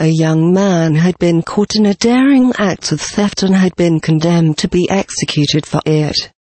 A young man had been caught in a daring act of theft and had been condemned to be executed for it.